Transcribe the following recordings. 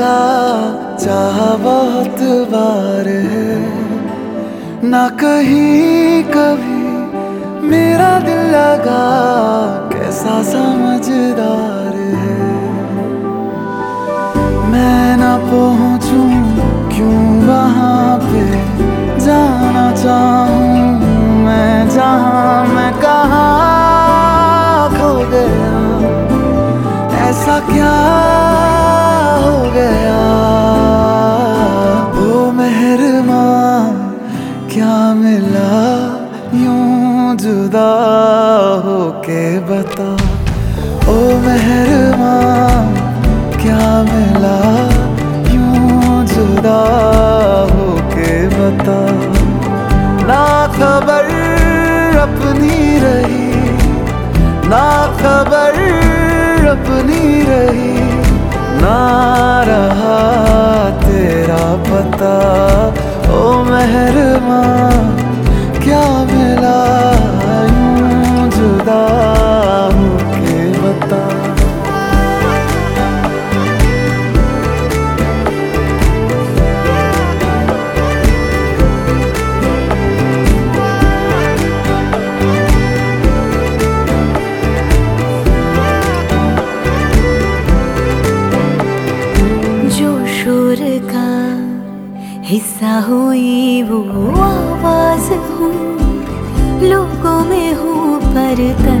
लगा चाह बहुत बार है। ना कहीं कभी मेरा दिल लगा, कैसा समझदार है। मैं ना पहुंचूं, क्यों वहाँ पे? जाना चाहूँ मैं, जहाँ मैं कहा खो गया। ऐसा क्या क्या मिला यूँ जुदा होके बता। ओ मेहरमा क्या मिला यूँ जुदा होके बता। ना खबर अपनी रही, ना खबर अपनी रही, ना रहा तेरा पता। मेहरमा क्या मिला हिस्सा हुई वो आवाज़ हूँ लोगों में हूँ पर तन्हा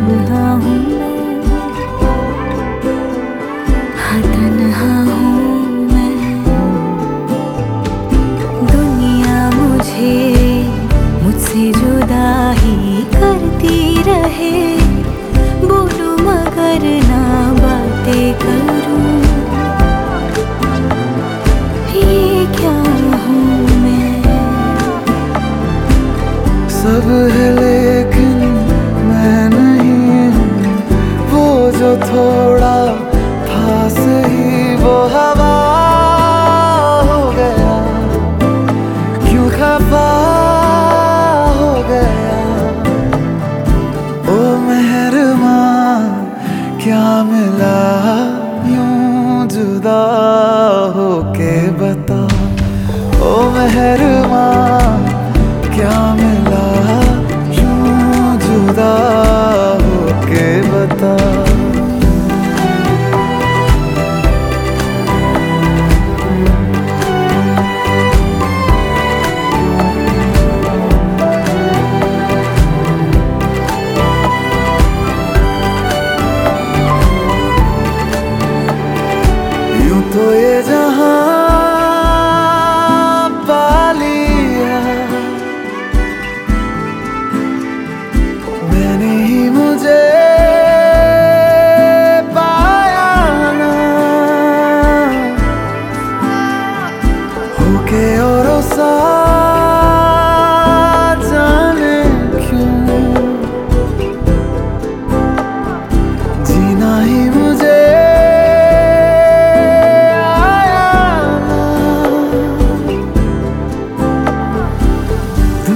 सब है, लेकिन मैं नहीं। वो जो थोड़ा था सही, वो हवा हो गया। क्यों खफा हो गया? ओ मेहरमा, क्या मिला यूँ जुदा होके बता। ओ मेहरमा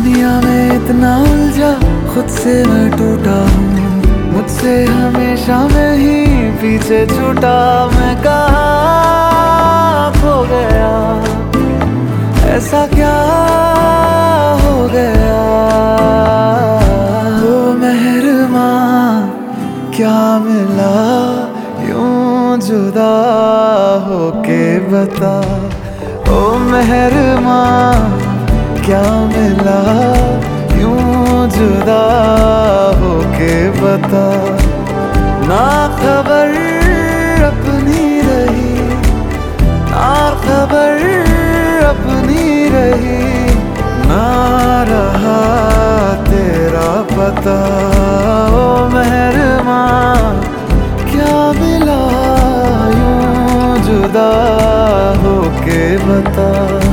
दुनिया में इतना उलझा, खुद से मैं टूटा हूँ। मुझसे हमेशा मैं ही पीछे छूटा। मैं कहा खो गया? ऐसा क्या हो गया? ओ मेहरमा क्या मिला? यूँ जुदा होके बता। ओ मेहरमा क्या मिला? यूँ जुदा होके बता। ना खबर अपनी रही, ना खबर अपनी रही, ना रहा तेरा पता। ओ मेहरमा, क्या मिला? यूँ जुदा होके बता।